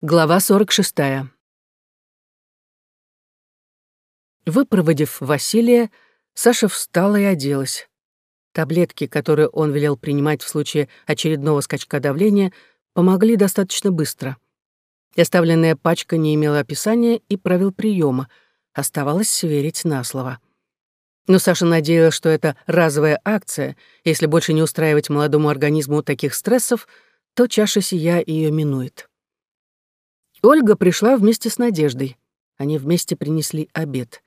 Глава 46. Выпроводив Василия, Саша встала и оделась. Таблетки, которые он велел принимать в случае очередного скачка давления, помогли достаточно быстро. Оставленная пачка не имела описания и правил приема. Оставалось сверить на слово. Но Саша надеялась, что это разовая акция. Если больше не устраивать молодому организму таких стрессов, то чаша сия ее минует. Ольга пришла вместе с Надеждой. Они вместе принесли обед.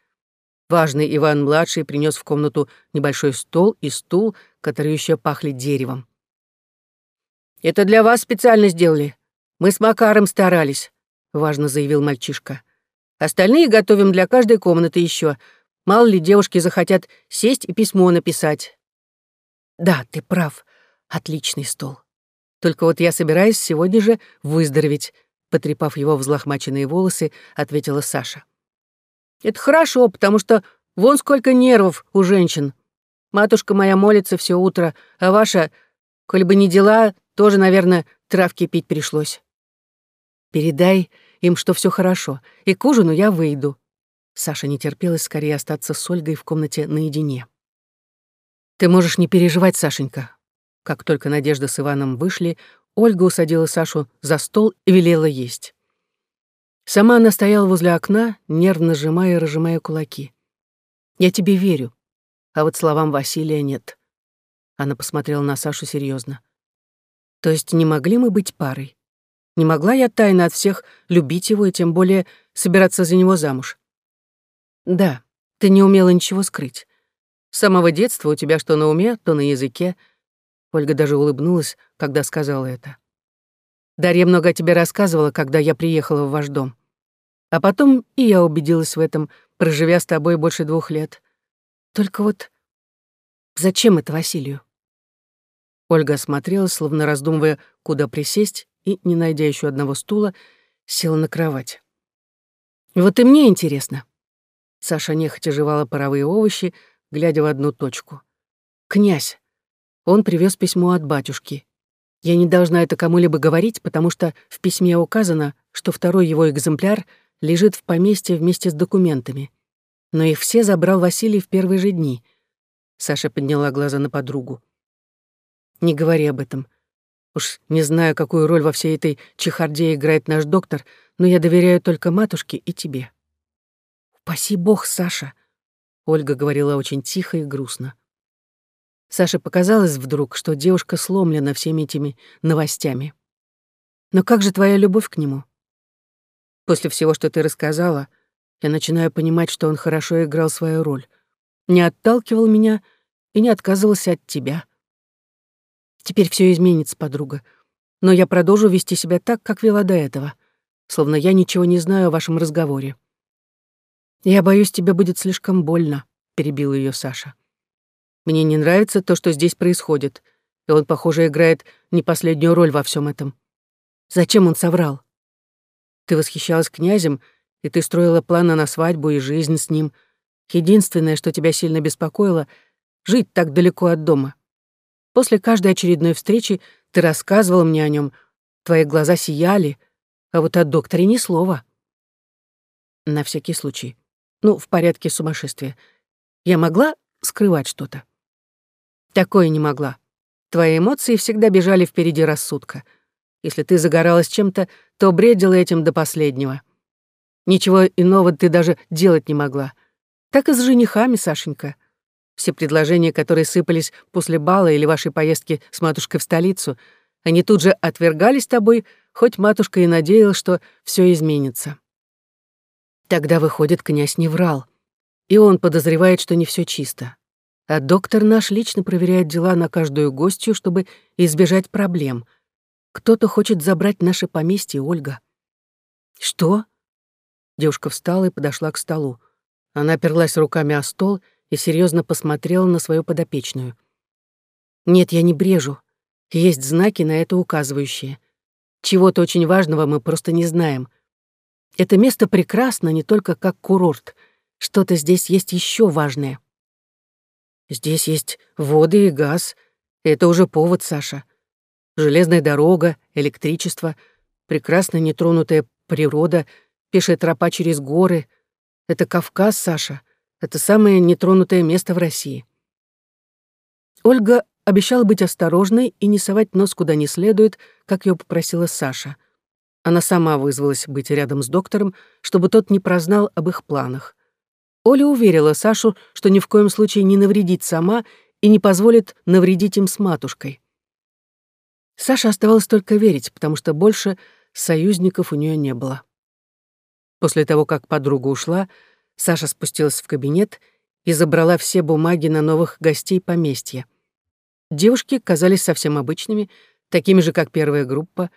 Важный Иван-младший принес в комнату небольшой стол и стул, которые еще пахли деревом. «Это для вас специально сделали. Мы с Макаром старались», — важно заявил мальчишка. «Остальные готовим для каждой комнаты еще. Мало ли девушки захотят сесть и письмо написать». «Да, ты прав. Отличный стол. Только вот я собираюсь сегодня же выздороветь потрепав его взлохмаченные волосы, ответила Саша. «Это хорошо, потому что вон сколько нервов у женщин. Матушка моя молится все утро, а ваша, коль бы не дела, тоже, наверное, травки пить пришлось. Передай им, что все хорошо, и к ужину я выйду». Саша не терпелась скорее остаться с Ольгой в комнате наедине. «Ты можешь не переживать, Сашенька». Как только Надежда с Иваном вышли, Ольга усадила Сашу за стол и велела есть. Сама она стояла возле окна, нервно сжимая и разжимая кулаки. «Я тебе верю, а вот словам Василия нет». Она посмотрела на Сашу серьезно. «То есть не могли мы быть парой? Не могла я тайно от всех любить его и тем более собираться за него замуж?» «Да, ты не умела ничего скрыть. С самого детства у тебя что на уме, то на языке — Ольга даже улыбнулась, когда сказала это. «Дарья много о тебе рассказывала, когда я приехала в ваш дом. А потом и я убедилась в этом, проживя с тобой больше двух лет. Только вот зачем это Василию?» Ольга осмотрелась, словно раздумывая, куда присесть, и, не найдя еще одного стула, села на кровать. «Вот и мне интересно». Саша нехотя жевала паровые овощи, глядя в одну точку. «Князь, он привез письмо от батюшки. Я не должна это кому-либо говорить, потому что в письме указано, что второй его экземпляр лежит в поместье вместе с документами. Но их все забрал Василий в первые же дни. Саша подняла глаза на подругу. «Не говори об этом. Уж не знаю, какую роль во всей этой чехарде играет наш доктор, но я доверяю только матушке и тебе». «Упаси бог, Саша», — Ольга говорила очень тихо и грустно. Саше показалось вдруг, что девушка сломлена всеми этими новостями. Но как же твоя любовь к нему? После всего, что ты рассказала, я начинаю понимать, что он хорошо играл свою роль. Не отталкивал меня и не отказывался от тебя. Теперь все изменится, подруга. Но я продолжу вести себя так, как вела до этого, словно я ничего не знаю о вашем разговоре. Я боюсь, тебе будет слишком больно, перебил ее Саша. Мне не нравится то, что здесь происходит, и он, похоже, играет не последнюю роль во всем этом. Зачем он соврал? Ты восхищалась князем, и ты строила планы на свадьбу и жизнь с ним. Единственное, что тебя сильно беспокоило — жить так далеко от дома. После каждой очередной встречи ты рассказывал мне о нем, твои глаза сияли, а вот о докторе ни слова. На всякий случай. Ну, в порядке сумасшествия. Я могла скрывать что-то? Такое не могла. Твои эмоции всегда бежали впереди рассудка. Если ты загоралась чем-то, то бредила этим до последнего. Ничего иного ты даже делать не могла. Так и с женихами, Сашенька. Все предложения, которые сыпались после бала или вашей поездки с матушкой в столицу, они тут же отвергались тобой, хоть матушка и надеялась, что все изменится. Тогда, выходит, князь не врал. И он подозревает, что не все чисто. А доктор наш лично проверяет дела на каждую гостью, чтобы избежать проблем. Кто-то хочет забрать наше поместье, Ольга. Что? Девушка встала и подошла к столу. Она оперлась руками о стол и серьезно посмотрела на свою подопечную. Нет, я не брежу. Есть знаки на это указывающие. Чего-то очень важного мы просто не знаем. Это место прекрасно не только как курорт. Что-то здесь есть еще важное. Здесь есть воды и газ. Это уже повод, Саша. Железная дорога, электричество. прекрасная нетронутая природа, пешая тропа через горы. Это Кавказ, Саша. Это самое нетронутое место в России. Ольга обещала быть осторожной и не совать нос куда не следует, как ее попросила Саша. Она сама вызвалась быть рядом с доктором, чтобы тот не прознал об их планах. Оля уверила Сашу, что ни в коем случае не навредит сама и не позволит навредить им с матушкой. Саше оставалось только верить, потому что больше союзников у нее не было. После того, как подруга ушла, Саша спустилась в кабинет и забрала все бумаги на новых гостей поместья. Девушки казались совсем обычными, такими же, как первая группа.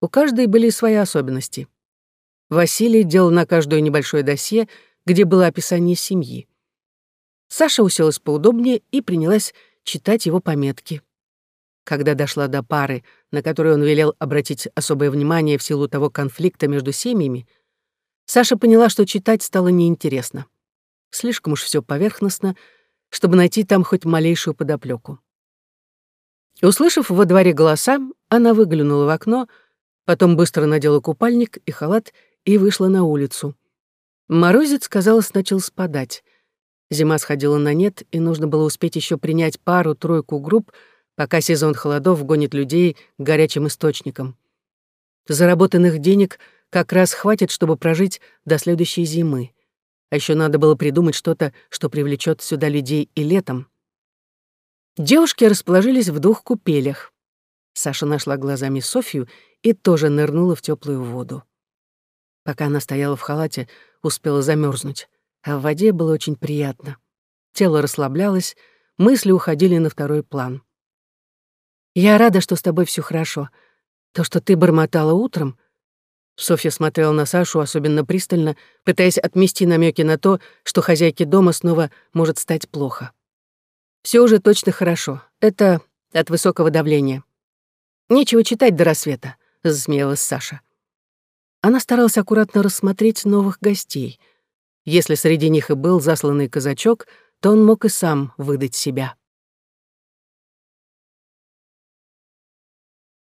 У каждой были свои особенности. Василий делал на каждую небольшое досье, где было описание семьи. Саша уселась поудобнее и принялась читать его пометки. Когда дошла до пары, на которой он велел обратить особое внимание в силу того конфликта между семьями, Саша поняла, что читать стало неинтересно. Слишком уж все поверхностно, чтобы найти там хоть малейшую подоплеку. Услышав во дворе голоса, она выглянула в окно, потом быстро надела купальник и халат и вышла на улицу. Морозец, казалось, начал спадать. Зима сходила на нет, и нужно было успеть еще принять пару-тройку групп, пока сезон холодов гонит людей к горячим источникам. Заработанных денег как раз хватит, чтобы прожить до следующей зимы. А еще надо было придумать что-то, что привлечет сюда людей и летом. Девушки расположились в двух купелях. Саша нашла глазами Софью и тоже нырнула в теплую воду. Пока она стояла в халате, успела замерзнуть, а в воде было очень приятно. Тело расслаблялось, мысли уходили на второй план. «Я рада, что с тобой все хорошо. То, что ты бормотала утром...» Софья смотрела на Сашу особенно пристально, пытаясь отмести намеки на то, что хозяйке дома снова может стать плохо. Все уже точно хорошо. Это от высокого давления. Нечего читать до рассвета», — засмеялась Саша. Она старалась аккуратно рассмотреть новых гостей. Если среди них и был засланный казачок, то он мог и сам выдать себя.